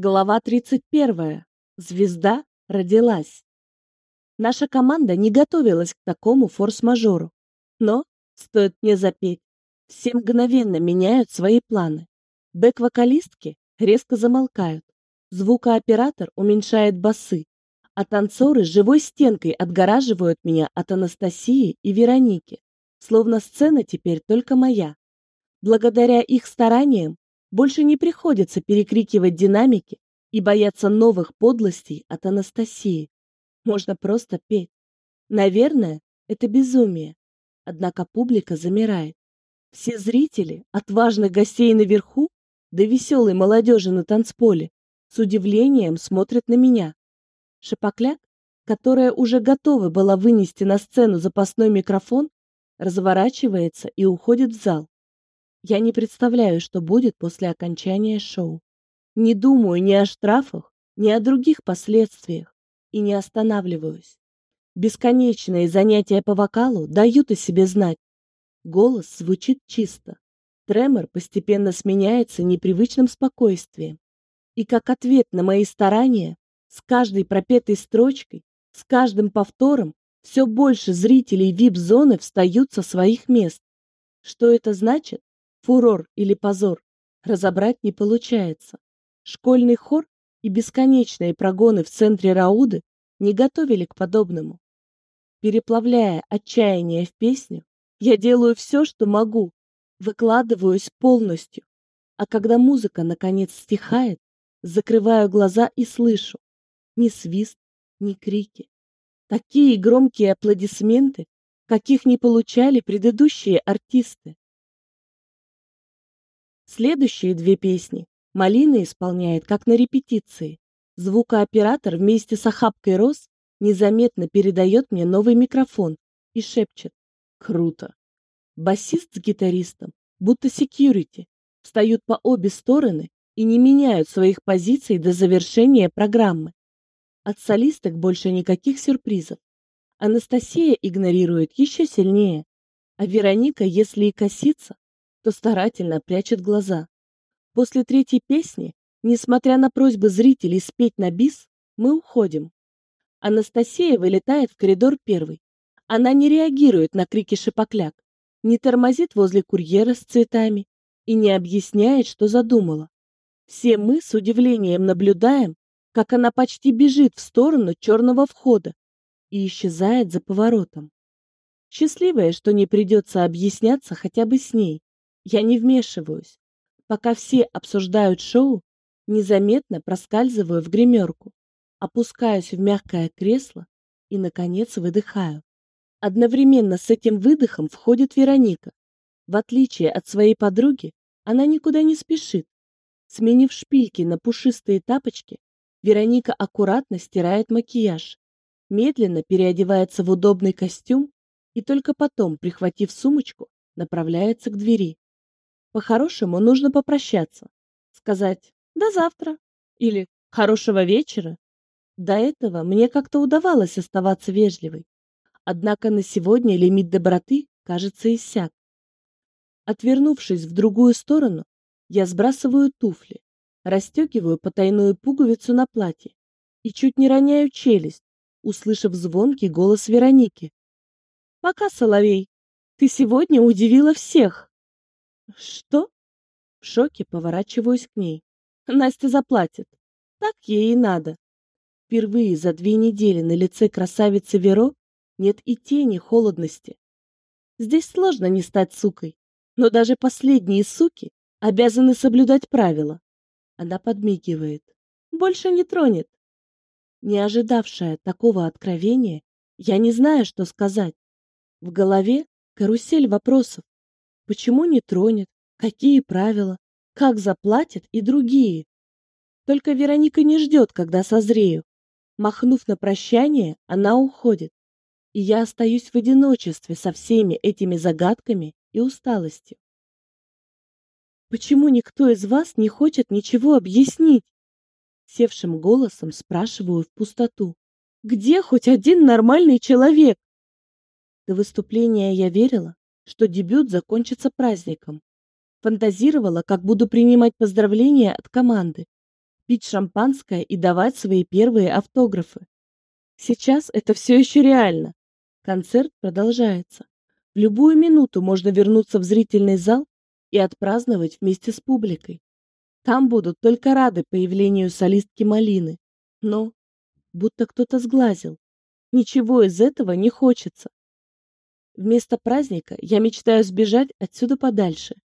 Глава 31. Звезда родилась. Наша команда не готовилась к такому форс-мажору. Но, стоит мне запеть, все мгновенно меняют свои планы. Бэк-вокалистки резко замолкают. Звукооператор уменьшает басы, а танцоры живой стенкой отгораживают меня от Анастасии и Вероники, словно сцена теперь только моя. Благодаря их стараниям больше не приходится перекрикивать динамики и бояться новых подлостей от Анастасии. Можно просто петь. Наверное, это безумие. Однако публика замирает. Все зрители, от важных гостей наверху до веселой молодежи на танцполе, с удивлением смотрят на меня. Шапокляк, которая уже готова была вынести на сцену запасной микрофон, разворачивается и уходит в зал. Я не представляю, что будет после окончания шоу. Не думаю ни о штрафах, ни о других последствиях и не останавливаюсь. Бесконечные занятия по вокалу дают о себе знать. Голос звучит чисто. Тремор постепенно сменяется непривычным спокойствием. И как ответ на мои старания, с каждой пропетой строчкой, с каждым повтором, все больше зрителей вип-зоны встают со своих мест. Что это значит? Фурор или позор, разобрать не получается. Школьный хор и бесконечные прогоны в центре Рауды не готовили к подобному. Переплавляя отчаяние в песню, я делаю все, что могу, выкладываюсь полностью. А когда музыка наконец стихает, закрываю глаза и слышу ни свист, ни крики. Такие громкие аплодисменты, каких не получали предыдущие артисты. Следующие две песни Малина исполняет как на репетиции. Звукооператор вместе с охапкой роз незаметно передает мне новый микрофон и шепчет «Круто!». Басист с гитаристом, будто секьюрити, встают по обе стороны и не меняют своих позиций до завершения программы. От солисток больше никаких сюрпризов. Анастасия игнорирует еще сильнее, а Вероника, если и косится, то старательно прячет глаза. После третьей песни, несмотря на просьбы зрителей спеть на бис, мы уходим. Анастасия вылетает в коридор первый. Она не реагирует на крики шипокляк, не тормозит возле курьера с цветами и не объясняет, что задумала. Все мы с удивлением наблюдаем, как она почти бежит в сторону черного входа и исчезает за поворотом. Счастливая, что не придется объясняться хотя бы с ней. Я не вмешиваюсь. Пока все обсуждают шоу, незаметно проскальзываю в гримерку, опускаюсь в мягкое кресло и, наконец, выдыхаю. Одновременно с этим выдохом входит Вероника. В отличие от своей подруги, она никуда не спешит. Сменив шпильки на пушистые тапочки, Вероника аккуратно стирает макияж, медленно переодевается в удобный костюм и только потом, прихватив сумочку, направляется к двери. По-хорошему нужно попрощаться, сказать «до завтра» или «хорошего вечера». До этого мне как-то удавалось оставаться вежливой. Однако на сегодня лимит доброты, кажется, иссяк. Отвернувшись в другую сторону, я сбрасываю туфли, расстегиваю потайную пуговицу на платье и чуть не роняю челюсть, услышав звонкий голос Вероники. «Пока, Соловей, ты сегодня удивила всех!» Что? В шоке поворачиваюсь к ней. Настя заплатит. Так ей и надо. Впервые за две недели на лице красавицы Веро нет и тени холодности. Здесь сложно не стать сукой, но даже последние суки обязаны соблюдать правила. Она подмигивает. Больше не тронет. Не ожидавшая такого откровения, я не знаю, что сказать. В голове карусель вопросов. Почему не тронет? Какие правила? Как заплатят и другие? Только Вероника не ждет, когда созрею. Махнув на прощание, она уходит. И я остаюсь в одиночестве со всеми этими загадками и усталостью. Почему никто из вас не хочет ничего объяснить? Севшим голосом спрашиваю в пустоту. Где хоть один нормальный человек? До выступления я верила, что дебют закончится праздником. Фантазировала, как буду принимать поздравления от команды. пить шампанское и давать свои первые автографы. Сейчас это все еще реально. Концерт продолжается. В любую минуту можно вернуться в зрительный зал и отпраздновать вместе с публикой. Там будут только рады появлению солистки Малины. Но будто кто-то сглазил. Ничего из этого не хочется. Вместо праздника я мечтаю сбежать отсюда подальше,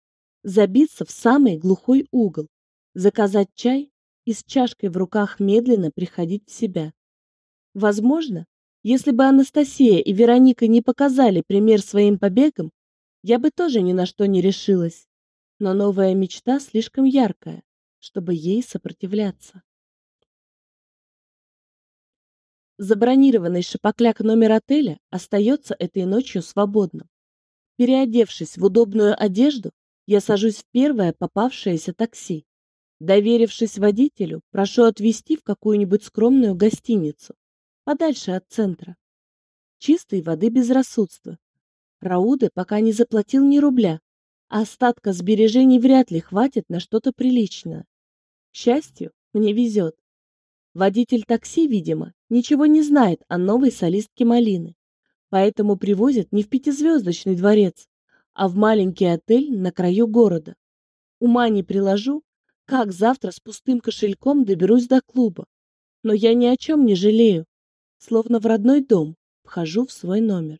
забиться в самый глухой угол, заказать чай и с чашкой в руках медленно приходить в себя. Возможно, если бы Анастасия и Вероника не показали пример своим побегам, я бы тоже ни на что не решилась. Но новая мечта слишком яркая, чтобы ей сопротивляться. Забронированный шапокляк номер отеля остается этой ночью свободным. Переодевшись в удобную одежду, я сажусь в первое попавшееся такси. Доверившись водителю, прошу отвезти в какую-нибудь скромную гостиницу, подальше от центра. Чистой воды безрассудство. Рауды пока не заплатил ни рубля, а остатка сбережений вряд ли хватит на что-то приличное. К счастью, мне везет. Водитель такси, видимо, ничего не знает о новой солистке Малины, поэтому привозит не в пятизвездочный дворец, а в маленький отель на краю города. Ума не приложу, как завтра с пустым кошельком доберусь до клуба. Но я ни о чем не жалею. Словно в родной дом вхожу в свой номер.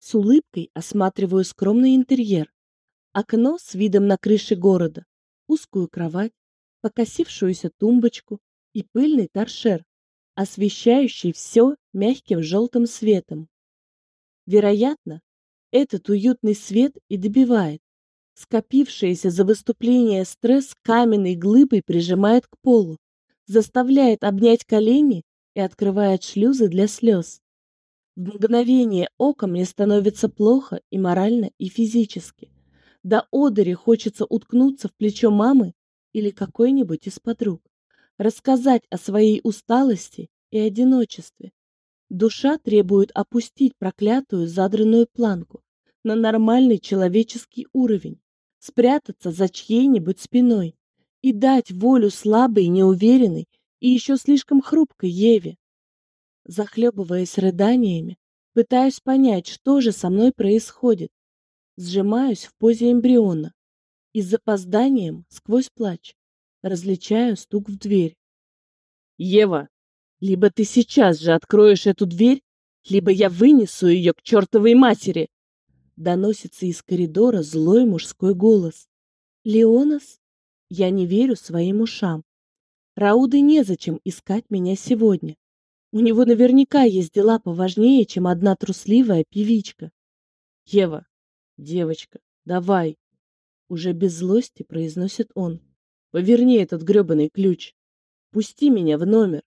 С улыбкой осматриваю скромный интерьер. Окно с видом на крыши города, узкую кровать, покосившуюся тумбочку, и пыльный торшер, освещающий все мягким желтым светом. Вероятно, этот уютный свет и добивает. Скопившийся за выступление стресс каменной глыбой прижимает к полу, заставляет обнять колени и открывает шлюзы для слез. В мгновение ока мне становится плохо и морально, и физически. До одери хочется уткнуться в плечо мамы или какой-нибудь из подруг рассказать о своей усталости и одиночестве. Душа требует опустить проклятую задранную планку на нормальный человеческий уровень, спрятаться за чьей-нибудь спиной и дать волю слабой, неуверенной и еще слишком хрупкой Еве. Захлебываясь рыданиями, пытаюсь понять, что же со мной происходит. Сжимаюсь в позе эмбриона и с запозданием, сквозь плач, различаю стук в дверь. «Ева, либо ты сейчас же откроешь эту дверь, либо я вынесу ее к чертовой матери!» Доносится из коридора злой мужской голос. «Леонас?» Я не верю своим ушам. Рауды незачем искать меня сегодня. У него наверняка есть дела поважнее, чем одна трусливая певичка. «Ева, девочка, давай!» Уже без злости произносит он. Поверни этот грёбаный ключ. Пусти меня в номер.